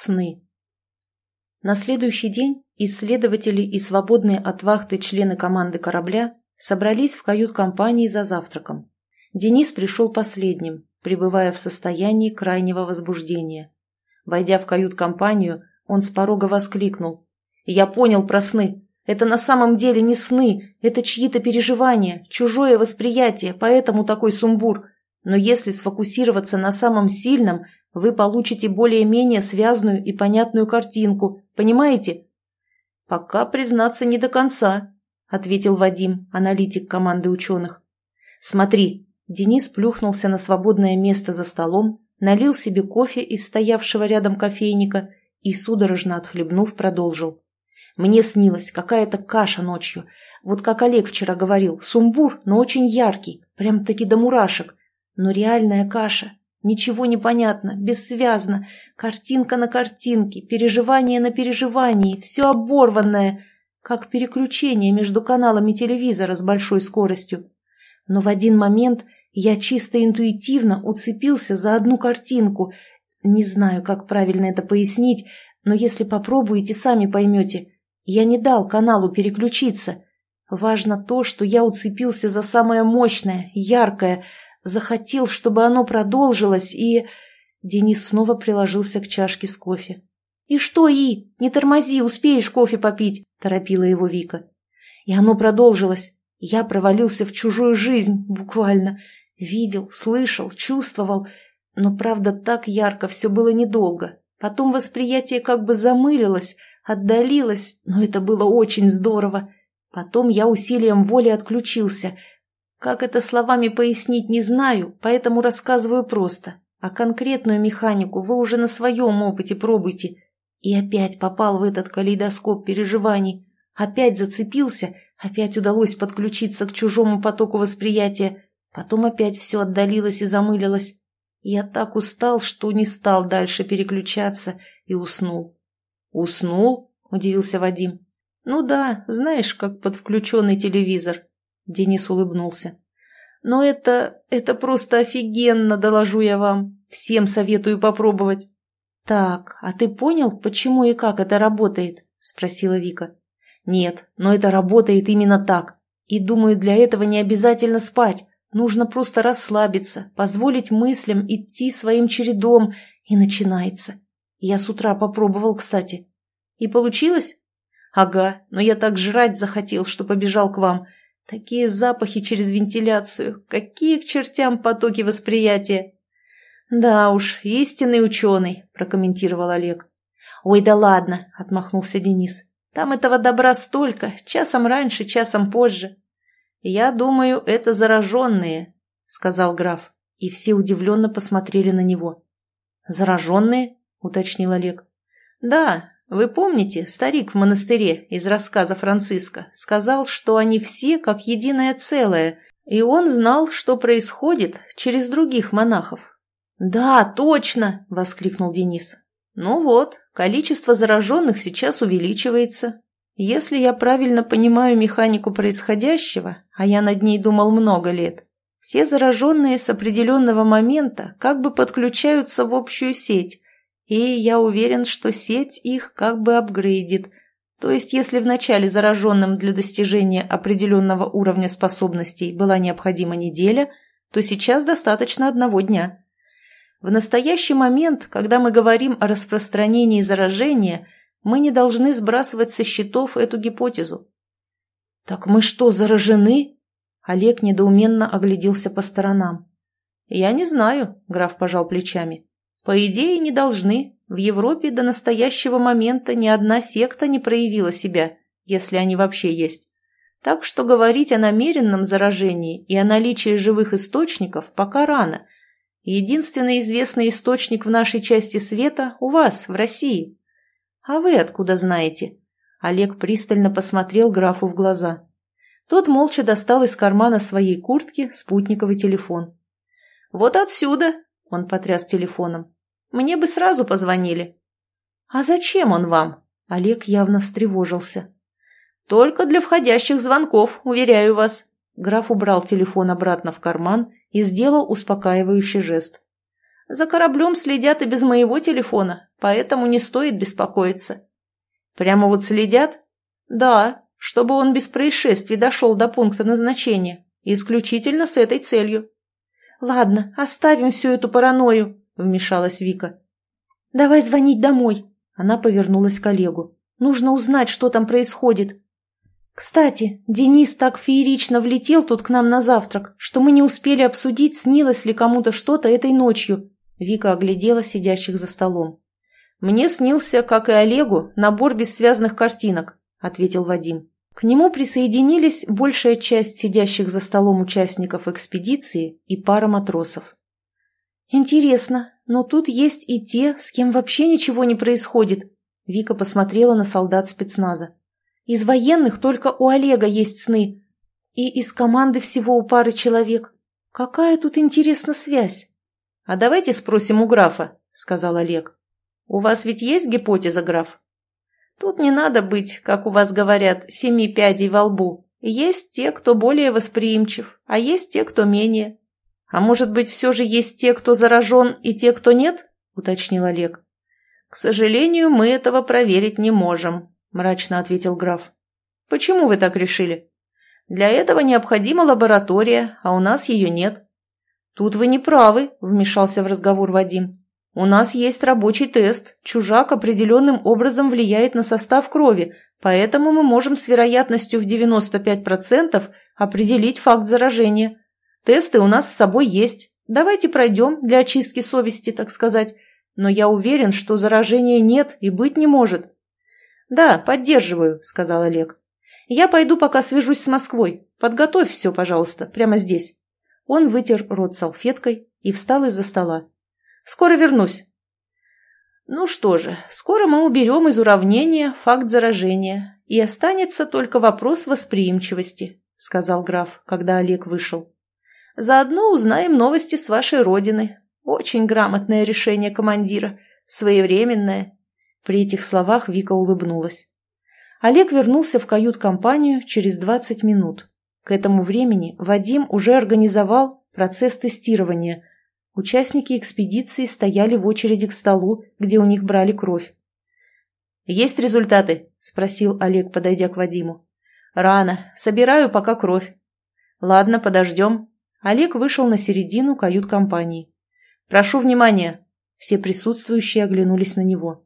Сны. На следующий день исследователи и свободные от вахты члены команды корабля собрались в кают-компании за завтраком. Денис пришел последним, пребывая в состоянии крайнего возбуждения. Войдя в кают-компанию, он с порога воскликнул. «Я понял про сны. Это на самом деле не сны, это чьи-то переживания, чужое восприятие, поэтому такой сумбур. Но если сфокусироваться на самом сильном, вы получите более-менее связную и понятную картинку, понимаете? Пока, признаться, не до конца, ответил Вадим, аналитик команды ученых. Смотри, Денис плюхнулся на свободное место за столом, налил себе кофе из стоявшего рядом кофейника и, судорожно отхлебнув, продолжил. Мне снилась какая-то каша ночью. Вот как Олег вчера говорил, сумбур, но очень яркий, прям-таки до мурашек. Но реальная каша, Ничего не понятно, бессвязно. Картинка на картинке, переживание на переживании, все оборванное, как переключение между каналами телевизора с большой скоростью. Но в один момент я чисто интуитивно уцепился за одну картинку. Не знаю, как правильно это пояснить, но если попробуете, сами поймете. Я не дал каналу переключиться. Важно то, что я уцепился за самое мощное, яркое, захотел, чтобы оно продолжилось, и... Денис снова приложился к чашке с кофе. «И что, И? Не тормози, успеешь кофе попить!» – торопила его Вика. И оно продолжилось. Я провалился в чужую жизнь, буквально. Видел, слышал, чувствовал. Но, правда, так ярко все было недолго. Потом восприятие как бы замылилось, отдалилось, но это было очень здорово. Потом я усилием воли отключился, как это словами пояснить не знаю, поэтому рассказываю просто. А конкретную механику вы уже на своем опыте пробуйте. И опять попал в этот калейдоскоп переживаний. Опять зацепился, опять удалось подключиться к чужому потоку восприятия. Потом опять все отдалилось и замылилось. Я так устал, что не стал дальше переключаться и уснул. «Уснул?» – удивился Вадим. «Ну да, знаешь, как под включенный телевизор. Денис улыбнулся. «Но это... это просто офигенно, доложу я вам. Всем советую попробовать». «Так, а ты понял, почему и как это работает?» – спросила Вика. «Нет, но это работает именно так. И думаю, для этого не обязательно спать. Нужно просто расслабиться, позволить мыслям идти своим чередом, и начинается. Я с утра попробовал, кстати. И получилось? Ага, но я так жрать захотел, что побежал к вам. Такие запахи через вентиляцию, какие к чертям потоки восприятия. Да уж, истинный ученый, прокомментировал Олег. Ой, да ладно, отмахнулся Денис. Там этого добра столько, часом раньше, часом позже. Я думаю, это зараженные, сказал граф, и все удивленно посмотрели на него. Зараженные? уточнил Олег. Да, вы помните, старик в монастыре из рассказа Франциска сказал, что они все как единое целое, и он знал, что происходит через других монахов. «Да, точно!» – воскликнул Денис. «Ну вот, количество зараженных сейчас увеличивается. Если я правильно понимаю механику происходящего, а я над ней думал много лет, все зараженные с определенного момента как бы подключаются в общую сеть, и я уверен, что сеть их как бы апгрейдит. То есть, если вначале зараженным для достижения определенного уровня способностей была необходима неделя, то сейчас достаточно одного дня. В настоящий момент, когда мы говорим о распространении заражения, мы не должны сбрасывать со счетов эту гипотезу. «Так мы что, заражены?» Олег недоуменно огляделся по сторонам. «Я не знаю», — граф пожал плечами. По идее, не должны. В Европе до настоящего момента ни одна секта не проявила себя, если они вообще есть. Так что говорить о намеренном заражении и о наличии живых источников пока рано. Единственный известный источник в нашей части света у вас, в России. А вы откуда знаете? Олег пристально посмотрел графу в глаза. Тот молча достал из кармана своей куртки спутниковый телефон. «Вот отсюда!» – он потряс телефоном. Мне бы сразу позвонили». «А зачем он вам?» Олег явно встревожился. «Только для входящих звонков, уверяю вас». Граф убрал телефон обратно в карман и сделал успокаивающий жест. За кораблем следят и без моего телефона, поэтому не стоит беспокоиться. Прямо вот следят? Да, чтобы он без происшествий дошел до пункта назначения. Исключительно с этой целью. Ладно, оставим всю эту паранойю, вмешалась Вика. Давай звонить домой. Она повернулась к Олегу. Нужно узнать, что там происходит. Кстати, Денис так феерично влетел тут к нам на завтрак, что мы не успели обсудить, снилось ли кому-то что-то этой ночью. Вика оглядела сидящих за столом. «Мне снился, как и Олегу, набор бессвязных картинок», — ответил Вадим. К нему присоединились большая часть сидящих за столом участников экспедиции и пара матросов. «Интересно, но тут есть и те, с кем вообще ничего не происходит», — Вика посмотрела на солдат спецназа. Из военных только у Олега есть сны. И из команды всего у пары человек. Какая тут интересна связь? — А давайте спросим у графа, — сказал Олег. — У вас ведь есть гипотеза, граф? Тут не надо быть, как у вас говорят, семи пядей во лбу. Есть те, кто более восприимчив, а есть те, кто менее. А может быть, все же есть те, кто заражен, и те, кто нет? — уточнил Олег. — К сожалению, мы этого проверить не можем, – мрачно ответил граф. «Почему вы так решили? Для этого необходима лаборатория, а у нас ее нет». «Тут вы не правы», – вмешался в разговор Вадим. «У нас есть рабочий тест. Чужак определенным образом влияет на состав крови, поэтому мы можем с вероятностью в 95% определить факт заражения. Тесты у нас с собой есть. Давайте пройдем для очистки совести, так сказать. Но я уверен, что заражения нет и быть не может. «Да, поддерживаю», — сказал Олег. «Я пойду пока свяжусь с Москвой. Подготовь все, пожалуйста, прямо здесь». Он вытер рот салфеткой и встал из-за стола. «Скоро вернусь». «Ну что же, скоро мы уберем из уравнения факт заражения, и останется только вопрос восприимчивости», — сказал граф, когда Олег вышел. «Заодно узнаем новости с вашей родины. Очень грамотное решение командира, своевременное при этих словах Вика улыбнулась. Олег вернулся в кают-компанию через 20 минут. К этому времени Вадим уже организовал процесс тестирования. Участники экспедиции стояли в очереди к столу, где у них брали кровь. «Есть результаты?» – спросил Олег, подойдя к Вадиму. «Рано. Собираю пока кровь». «Ладно, подождем». Олег вышел на середину кают-компании. «Прошу внимания». Все присутствующие оглянулись на него.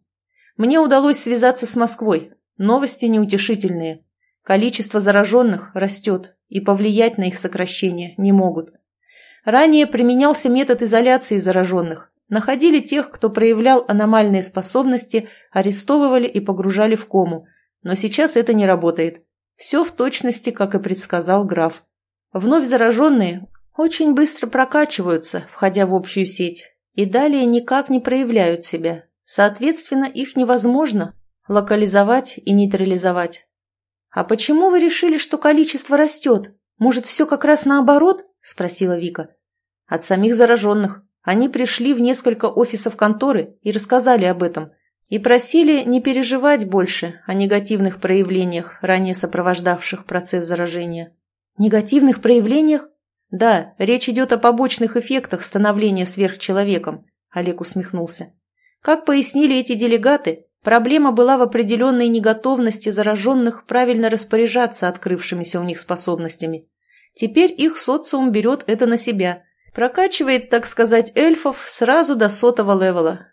Мне удалось связаться с Москвой. Новости неутешительные. Количество зараженных растет, и повлиять на их сокращение не могут. Ранее применялся метод изоляции зараженных. Находили тех, кто проявлял аномальные способности, арестовывали и погружали в кому. Но сейчас это не работает. Все в точности, как и предсказал граф. Вновь зараженные очень быстро прокачиваются, входя в общую сеть, и далее никак не проявляют себя, Соответственно, их невозможно локализовать и нейтрализовать. «А почему вы решили, что количество растет? Может, все как раз наоборот?» – спросила Вика. «От самих зараженных. Они пришли в несколько офисов конторы и рассказали об этом. И просили не переживать больше о негативных проявлениях, ранее сопровождавших процесс заражения». «Негативных проявлениях?» «Да, речь идет о побочных эффектах становления сверхчеловеком», – Олег усмехнулся. Как пояснили эти делегаты, проблема была в определенной неготовности зараженных правильно распоряжаться открывшимися у них способностями. Теперь их социум берет это на себя, прокачивает, так сказать, эльфов сразу до сотого левела.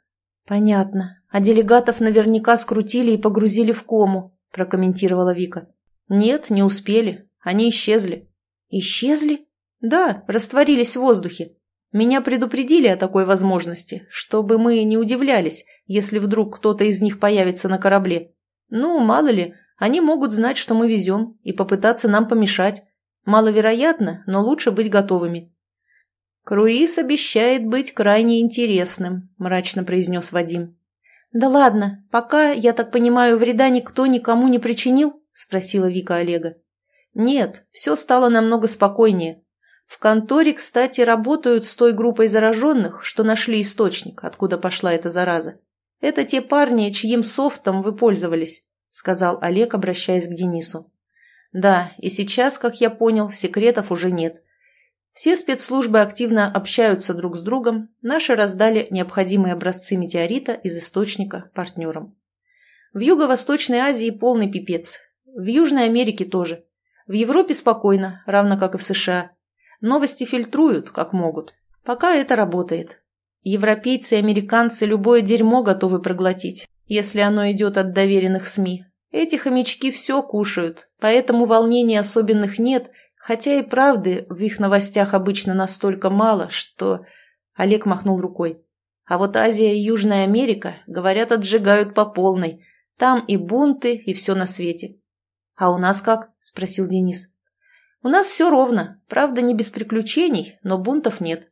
«Понятно. А делегатов наверняка скрутили и погрузили в кому», – прокомментировала Вика. «Нет, не успели. Они исчезли». «Исчезли?» «Да, растворились в воздухе. Меня предупредили о такой возможности, чтобы мы не удивлялись, если вдруг кто-то из них появится на корабле. Ну, мало ли, они могут знать, что мы везем, и попытаться нам помешать. Маловероятно, но лучше быть готовыми. «Круиз обещает быть крайне интересным», – мрачно произнес Вадим. «Да ладно, пока, я так понимаю, вреда никто никому не причинил?» – спросила Вика Олега. «Нет, все стало намного спокойнее. В конторе, кстати, работают с той группой зараженных, что нашли источник, откуда пошла эта зараза. Это те парни, чьим софтом вы пользовались, сказал Олег, обращаясь к Денису. Да, и сейчас, как я понял, секретов уже нет. Все спецслужбы активно общаются друг с другом, наши раздали необходимые образцы метеорита из источника партнерам. В Юго-Восточной Азии полный пипец, в Южной Америке тоже. В Европе спокойно, равно как и в США. Новости фильтруют, как могут. Пока это работает. Европейцы и американцы любое дерьмо готовы проглотить, если оно идет от доверенных СМИ. Эти хомячки все кушают, поэтому волнений особенных нет, хотя и правды в их новостях обычно настолько мало, что... Олег махнул рукой. А вот Азия и Южная Америка, говорят, отжигают по полной. Там и бунты, и все на свете. «А у нас как?» – спросил Денис. «У нас все ровно. Правда, не без приключений, но бунтов нет».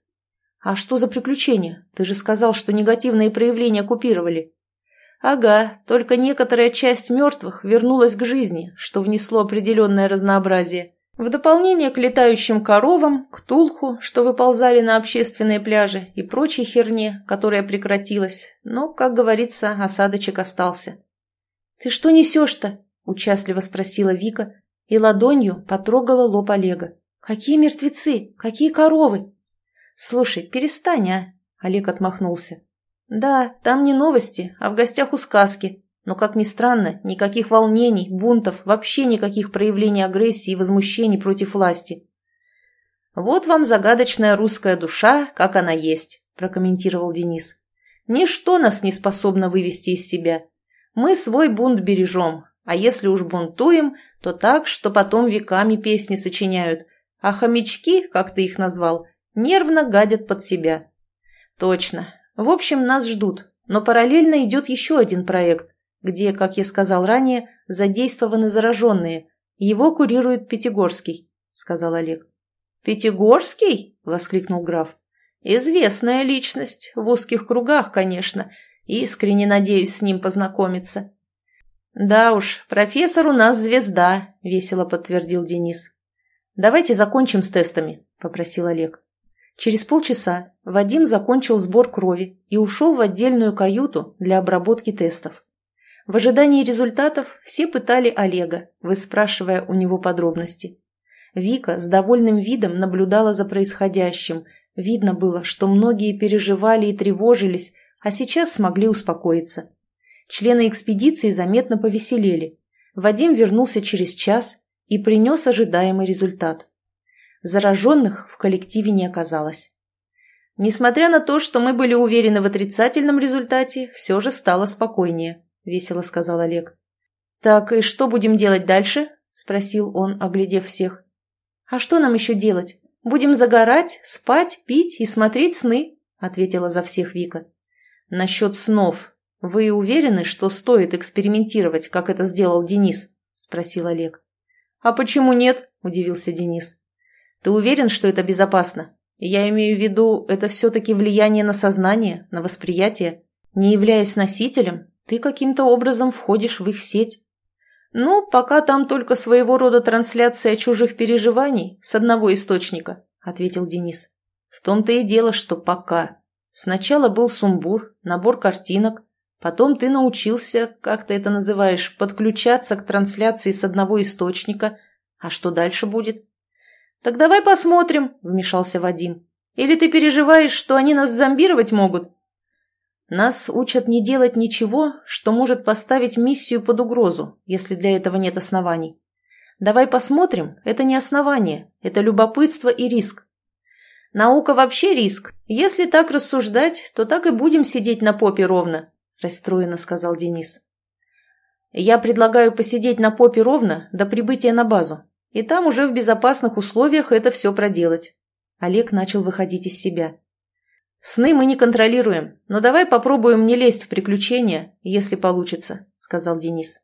«А что за приключения? Ты же сказал, что негативные проявления купировали». «Ага, только некоторая часть мертвых вернулась к жизни, что внесло определенное разнообразие. В дополнение к летающим коровам, к тулху, что выползали на общественные пляжи, и прочей херне, которая прекратилась, но, как говорится, осадочек остался». «Ты что несешь-то?» Участливо спросила Вика и ладонью потрогала лоб Олега. «Какие мертвецы? Какие коровы?» «Слушай, перестань, а!» Олег отмахнулся. «Да, там не новости, а в гостях у сказки. Но, как ни странно, никаких волнений, бунтов, вообще никаких проявлений агрессии и возмущений против власти». «Вот вам загадочная русская душа, как она есть», – прокомментировал Денис. «Ничто нас не способно вывести из себя. Мы свой бунт бережем, а если уж бунтуем, то так, что потом веками песни сочиняют, а хомячки, как ты их назвал, нервно гадят под себя. Точно. В общем, нас ждут, но параллельно идет еще один проект, где, как я сказал ранее, задействованы зараженные. Его курирует Пятигорский, сказал Олег. «Пятигорский?» – воскликнул граф. «Известная личность, в узких кругах, конечно. Искренне надеюсь с ним познакомиться. «Да уж, профессор у нас звезда», — весело подтвердил Денис. «Давайте закончим с тестами», — попросил Олег. Через полчаса Вадим закончил сбор крови и ушел в отдельную каюту для обработки тестов. В ожидании результатов все пытали Олега, выспрашивая у него подробности. Вика с довольным видом наблюдала за происходящим. Видно было, что многие переживали и тревожились, а сейчас смогли успокоиться. Члены экспедиции заметно повеселели. Вадим вернулся через час и принес ожидаемый результат. Зараженных в коллективе не оказалось. Несмотря на то, что мы были уверены в отрицательном результате, все же стало спокойнее, весело сказал Олег. Так и что будем делать дальше? спросил он, оглядев всех. А что нам еще делать? Будем загорать, спать, пить и смотреть сны, ответила за всех Вика. Насчет снов «Вы уверены, что стоит экспериментировать, как это сделал Денис?» – спросил Олег. «А почему нет?» – удивился Денис. «Ты уверен, что это безопасно? Я имею в виду, это все-таки влияние на сознание, на восприятие. Не являясь носителем, ты каким-то образом входишь в их сеть. Ну, пока там только своего рода трансляция чужих переживаний с одного источника», – ответил Денис. «В том-то и дело, что пока. Сначала был сумбур, набор картинок, Потом ты научился, как ты это называешь, подключаться к трансляции с одного источника. А что дальше будет? Так давай посмотрим, вмешался Вадим. Или ты переживаешь, что они нас зомбировать могут? Нас учат не делать ничего, что может поставить миссию под угрозу, если для этого нет оснований. Давай посмотрим, это не основание, это любопытство и риск. Наука вообще риск. Если так рассуждать, то так и будем сидеть на попе ровно, – расстроенно сказал Денис. «Я предлагаю посидеть на попе ровно до прибытия на базу, и там уже в безопасных условиях это все проделать». Олег начал выходить из себя. «Сны мы не контролируем, но давай попробуем не лезть в приключения, если получится», – сказал Денис.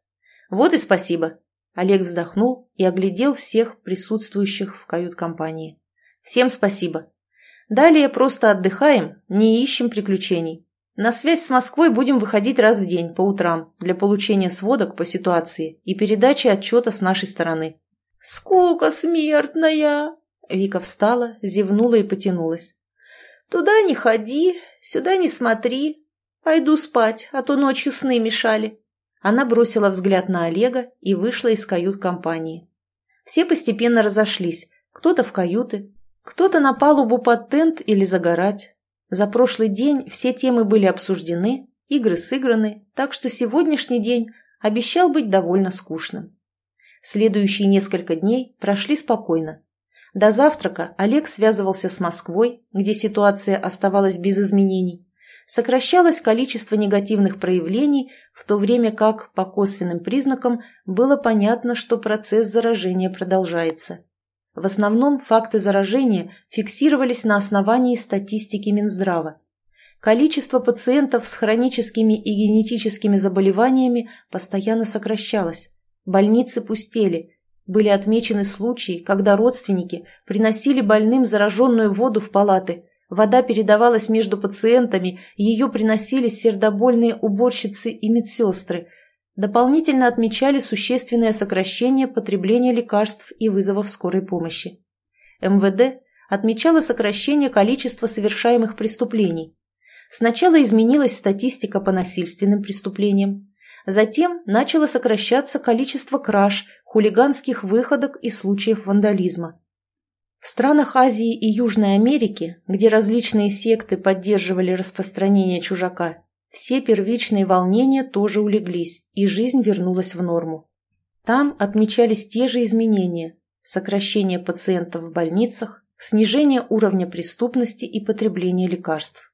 «Вот и спасибо». Олег вздохнул и оглядел всех присутствующих в кают-компании. «Всем спасибо. Далее просто отдыхаем, не ищем приключений. На связь с Москвой будем выходить раз в день, по утрам, для получения сводок по ситуации и передачи отчета с нашей стороны. «Скука смертная!» Вика встала, зевнула и потянулась. «Туда не ходи, сюда не смотри. Пойду спать, а то ночью сны мешали». Она бросила взгляд на Олега и вышла из кают-компании. Все постепенно разошлись, кто-то в каюты, Кто-то на палубу под тент или загорать. За прошлый день все темы были обсуждены, игры сыграны, так что сегодняшний день обещал быть довольно скучным. Следующие несколько дней прошли спокойно. До завтрака Олег связывался с Москвой, где ситуация оставалась без изменений. Сокращалось количество негативных проявлений, в то время как, по косвенным признакам, было понятно, что процесс заражения продолжается. В основном факты заражения фиксировались на основании статистики Минздрава. Количество пациентов с хроническими и генетическими заболеваниями постоянно сокращалось. Больницы пустели. Были отмечены случаи, когда родственники приносили больным зараженную воду в палаты. Вода передавалась между пациентами, ее приносили сердобольные уборщицы и медсестры. Дополнительно отмечали существенное сокращение потребления лекарств и вызовов скорой помощи. МВД отмечало сокращение количества совершаемых преступлений. Сначала изменилась статистика по насильственным преступлениям. Затем начало сокращаться количество краж, хулиганских выходок и случаев вандализма. В странах Азии и Южной Америки, где различные секты поддерживали распространение чужака, все первичные волнения тоже улеглись, и жизнь вернулась в норму. Там отмечались те же изменения – сокращение пациентов в больницах, снижение уровня преступности и потребления лекарств.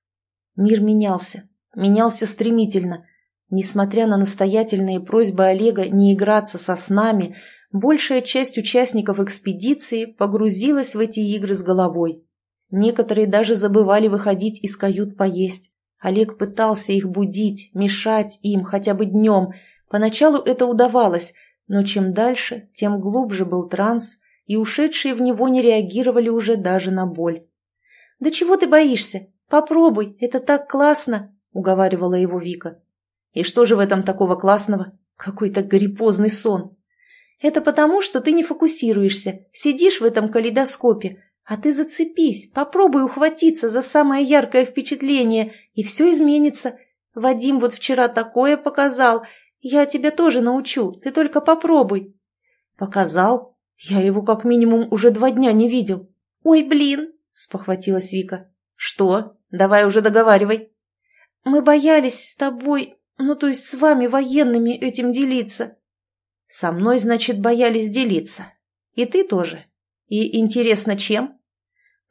Мир менялся, менялся стремительно, Несмотря на настоятельные просьбы Олега не играться со снами, большая часть участников экспедиции погрузилась в эти игры с головой. Некоторые даже забывали выходить из кают поесть. Олег пытался их будить, мешать им хотя бы днем. Поначалу это удавалось, но чем дальше, тем глубже был транс, и ушедшие в него не реагировали уже даже на боль. «Да чего ты боишься? Попробуй, это так классно!» — уговаривала его Вика. И что же в этом такого классного? Какой-то гриппозный сон. Это потому, что ты не фокусируешься, сидишь в этом калейдоскопе, а ты зацепись, попробуй ухватиться за самое яркое впечатление, и все изменится. Вадим вот вчера такое показал. Я тебя тоже научу, ты только попробуй. Показал? Я его как минимум уже два дня не видел. Ой, блин, спохватилась Вика. Что? Давай уже договаривай. Мы боялись с тобой, ну, то есть с вами, военными, этим делиться. Со мной, значит, боялись делиться. И ты тоже. И интересно, чем?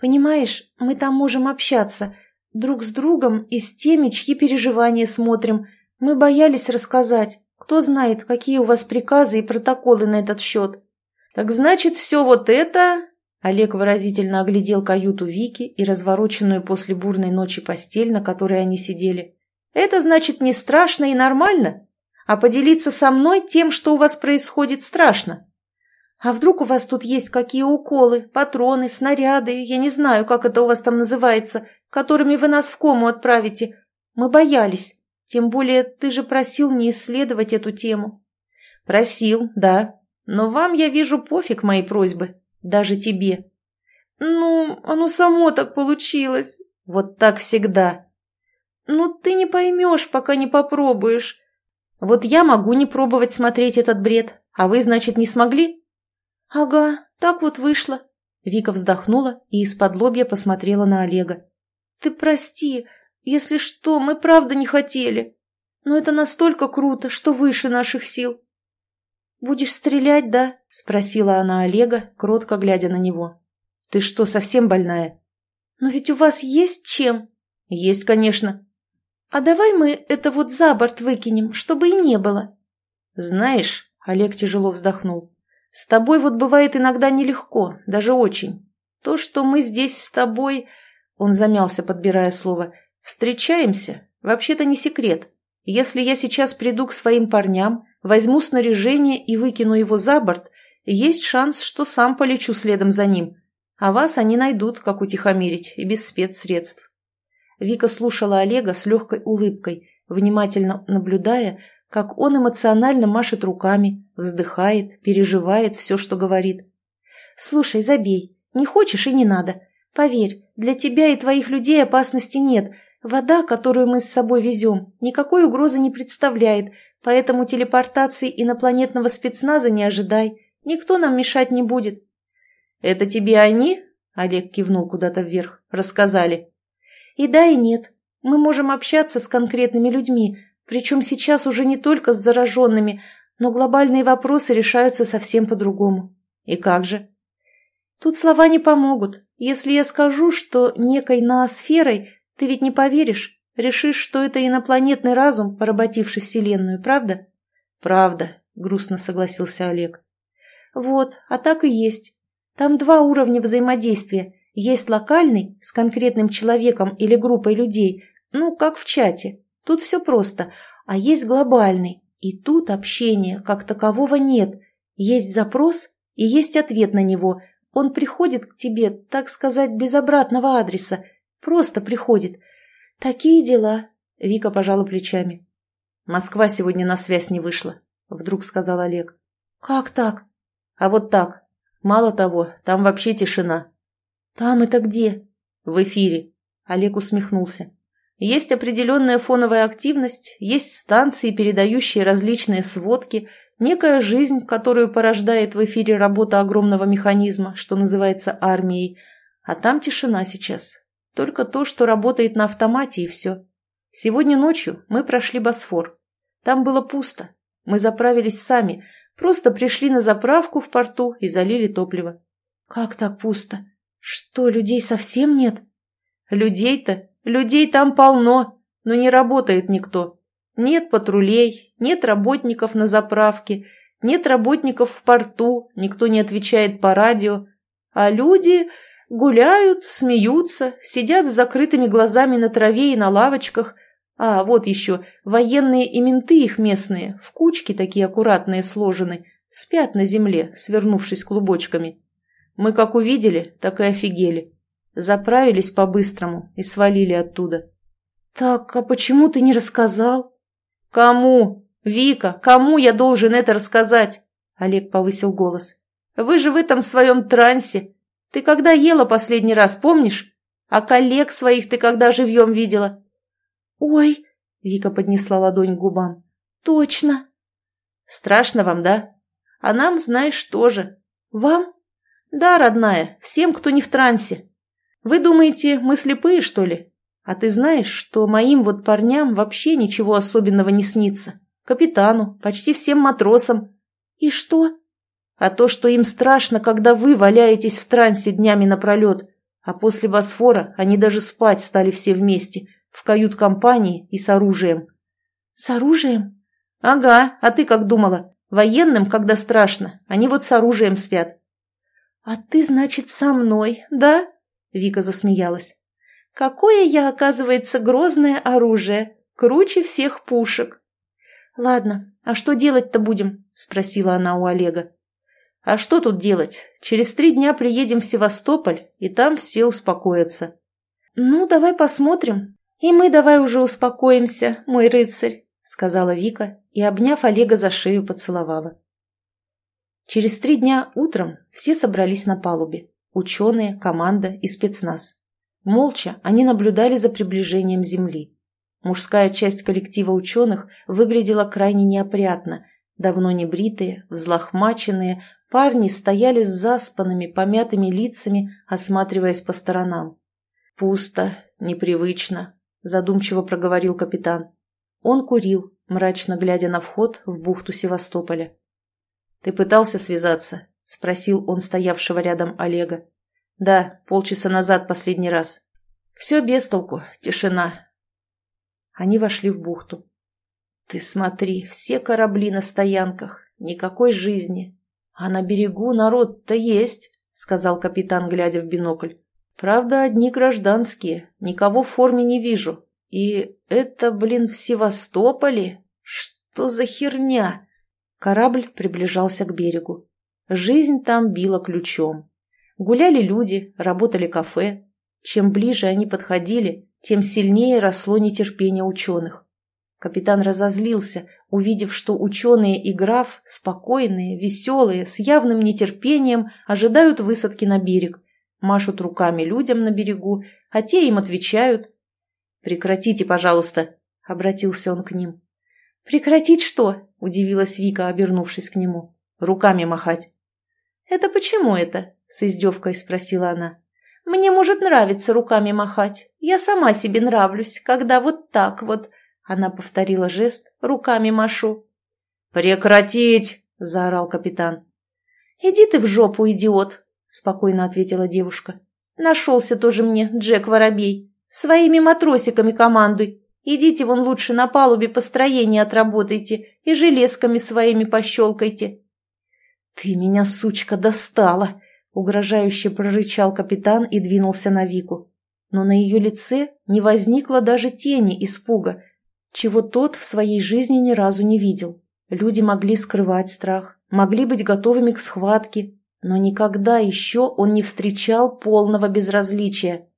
Понимаешь, мы там можем общаться друг с другом и с теми, чьи переживания смотрим. Мы боялись рассказать. Кто знает, какие у вас приказы и протоколы на этот счет. Так значит, все вот это... Олег выразительно оглядел каюту Вики и развороченную после бурной ночи постель, на которой они сидели. Это значит не страшно и нормально, а поделиться со мной тем, что у вас происходит, страшно. А вдруг у вас тут есть какие уколы, патроны, снаряды, я не знаю, как это у вас там называется, которыми вы нас в кому отправите. Мы боялись. Тем более ты же просил не исследовать эту тему. Просил, да. Но вам, я вижу, пофиг мои просьбы. Даже тебе. Ну, оно само так получилось. Вот так всегда. «Ну, ты не поймешь, пока не попробуешь. Вот я могу не пробовать смотреть этот бред, а вы, значит, не смогли?» «Ага, так вот вышло». Вика вздохнула и из-под лобья посмотрела на Олега. «Ты прости, если что, мы правда не хотели. Но это настолько круто, что выше наших сил». «Будешь стрелять, да?» – спросила она Олега, кротко глядя на него. «Ты что, совсем больная?» «Но ведь у вас есть чем?» «Есть, конечно. «А давай мы это вот за борт выкинем, чтобы и не было». «Знаешь», — Олег тяжело вздохнул, — «с тобой вот бывает иногда нелегко, даже очень. То, что мы здесь с тобой...» Он замялся, подбирая слово. «Встречаемся? Вообще-то не секрет. Если я сейчас приду к своим парням, возьму снаряжение и выкину его за борт, есть шанс, что сам полечу следом за ним. А вас они найдут, как утихомирить, и без спецсредств. Вика слушала Олега с легкой улыбкой, внимательно наблюдая, как он эмоционально машет руками, вздыхает, переживает все, что говорит. «Слушай, забей. Не хочешь и не надо. Поверь, для тебя и твоих людей опасности нет. Вода, которую мы с собой везем, никакой угрозы не представляет, поэтому телепортации инопланетного спецназа не ожидай. Никто нам мешать не будет». «Это тебе они?» Олег кивнул куда-то вверх. «Рассказали». «И да, и нет. Мы можем общаться с конкретными людьми, причем сейчас уже не только с зараженными, но глобальные вопросы решаются совсем по-другому». «И как же?» «Тут слова не помогут. Если я скажу, что некой ноосферой, ты ведь не поверишь. Решишь, что это инопланетный разум, поработивший Вселенную, правда?» «Правда», — грустно согласился Олег. «Вот, а так и есть. Там два уровня взаимодействия. Есть локальный, с конкретным человеком или группой людей, ну, как в чате. Тут все просто. А есть глобальный, и тут общения как такового нет. Есть запрос и есть ответ на него. Он приходит к тебе, так сказать, без обратного адреса. Просто приходит. «Такие дела», — Вика пожала плечами. «Москва сегодня на связь не вышла», — вдруг сказал Олег. «Как так?» «А вот так. Мало того, там вообще тишина». «Там это где?» «В эфире», — Олег усмехнулся. «Есть определенная фоновая активность, есть станции, передающие различные сводки, некая жизнь, которую порождает в эфире работа огромного механизма, что называется армией. А там тишина сейчас, только то, что работает на автомате, и все. Сегодня ночью мы прошли Босфор. Там было пусто. Мы заправились сами, просто пришли на заправку в порту и залили топливо. Как так пусто? Что, людей совсем нет? Людей-то, людей там полно, но не работает никто. Нет патрулей, нет работников на заправке, нет работников в порту, никто не отвечает по радио. А люди... Гуляют, смеются, сидят с закрытыми глазами на траве и на лавочках. А, вот еще, военные и менты их местные, в кучки такие аккуратные сложены, спят на земле, свернувшись клубочками. Мы как увидели, так и офигели. Заправились по-быстрому и свалили оттуда. «Так, а почему ты не рассказал?» «Кому? Вика, кому я должен это рассказать?» Олег повысил голос. «Вы же в этом своем трансе. Ты когда ела последний раз, помнишь? А коллег своих ты когда живьем видела?» «Ой!» — Вика поднесла ладонь к губам. «Точно!» «Страшно вам, да? А нам, знаешь, тоже. Вам?» «Да, родная, всем, кто не в трансе. Вы думаете, мы слепые, что ли? А ты знаешь, что моим вот парням вообще ничего особенного не снится? Капитану, почти всем матросам. И что?» а то, что им страшно, когда вы валяетесь в трансе днями напролет, а после Босфора они даже спать стали все вместе, в кают-компании и с оружием. С оружием? Ага, а ты как думала? Военным, когда страшно, они вот с оружием спят. А ты, значит, со мной, да? Вика засмеялась. Какое я, оказывается, грозное оружие, круче всех пушек. Ладно, а что делать-то будем? Спросила она у Олега. А что тут делать? Через три дня приедем в Севастополь, и там все успокоятся. Ну, давай посмотрим. И мы давай уже успокоимся, мой рыцарь, сказала Вика и, обняв Олега за шею, поцеловала. Через три дня утром все собрались на палубе. Ученые, команда и спецназ. Молча они наблюдали за приближением Земли. Мужская часть коллектива ученых выглядела крайне неопрятно, давно не бритые, взлохмаченные, Парни стояли с заспанными, помятыми лицами, осматриваясь по сторонам. «Пусто, непривычно», – задумчиво проговорил капитан. Он курил, мрачно глядя на вход в бухту Севастополя. «Ты пытался связаться?» – спросил он стоявшего рядом Олега. «Да, полчаса назад последний раз. Все без толку, тишина». Они вошли в бухту. «Ты смотри, все корабли на стоянках, никакой жизни, «А на берегу народ-то есть», — сказал капитан, глядя в бинокль. «Правда, одни гражданские, никого в форме не вижу. И это, блин, в Севастополе? Что за херня?» Корабль приближался к берегу. Жизнь там била ключом. Гуляли люди, работали кафе. Чем ближе они подходили, тем сильнее росло нетерпение ученых. Капитан разозлился, увидев, что ученые и граф, спокойные, веселые, с явным нетерпением, ожидают высадки на берег, машут руками людям на берегу, а те им отвечают. «Прекратите, пожалуйста», — обратился он к ним. «Прекратить что?» — удивилась Вика, обернувшись к нему. «Руками махать». «Это почему это?» — с издевкой спросила она. Мне может нравиться руками махать. Я сама себе нравлюсь, когда вот так вот...» Она повторила жест «руками машу». «Прекратить!» – заорал капитан. «Иди ты в жопу, идиот!» – спокойно ответила девушка. «Нашелся тоже мне Джек Воробей. Своими матросиками командуй. Идите вон лучше на палубе построение отработайте и железками своими пощелкайте». «Ты меня, сучка, достала!» — угрожающе прорычал капитан и двинулся на Вику. Но на ее лице не возникло даже тени испуга, чего тот в своей жизни ни разу не видел. Люди могли скрывать страх, могли быть готовыми к схватке, но никогда еще он не встречал полного безразличия.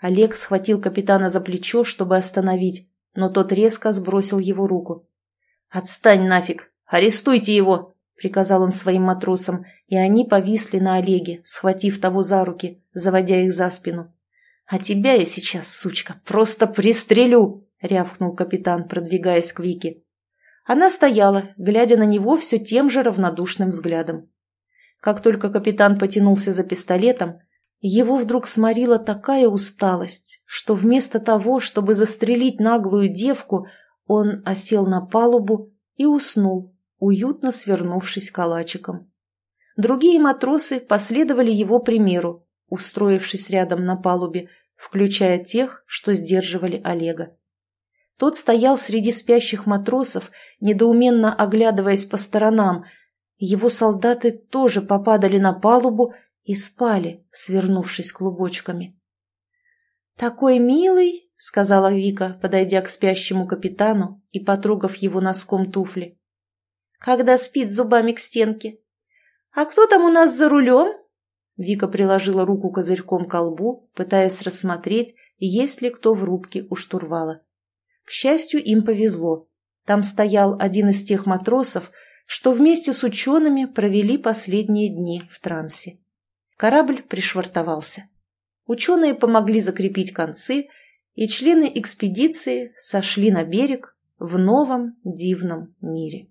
Олег схватил капитана за плечо, чтобы остановить, но тот резко сбросил его руку. «Отстань нафиг! Арестуйте его!» — приказал он своим матросам, и они повисли на Олеге, схватив того за руки, заводя их за спину. «А тебя я сейчас, сучка, просто пристрелю!» — рявкнул капитан, продвигаясь к Вике. Она стояла, глядя на него все тем же равнодушным взглядом. Как только капитан потянулся за пистолетом, его вдруг сморила такая усталость, что вместо того, чтобы застрелить наглую девку, он осел на палубу и уснул, уютно свернувшись калачиком. Другие матросы последовали его примеру, устроившись рядом на палубе, включая тех, что сдерживали Олега. Тот стоял среди спящих матросов, недоуменно оглядываясь по сторонам. Его солдаты тоже попадали на палубу и спали, свернувшись клубочками. «Такой милый!» — сказала Вика, подойдя к спящему капитану и потрогав его носком туфли. «Когда спит зубами к стенке. А кто там у нас за рулем?» Вика приложила руку козырьком к лбу, пытаясь рассмотреть, есть ли кто в рубке у штурвала. К счастью, им повезло. Там стоял один из тех матросов, что вместе с учеными провели последние дни в трансе. Корабль пришвартовался. Ученые помогли закрепить концы, и члены экспедиции сошли на берег в новом дивном мире.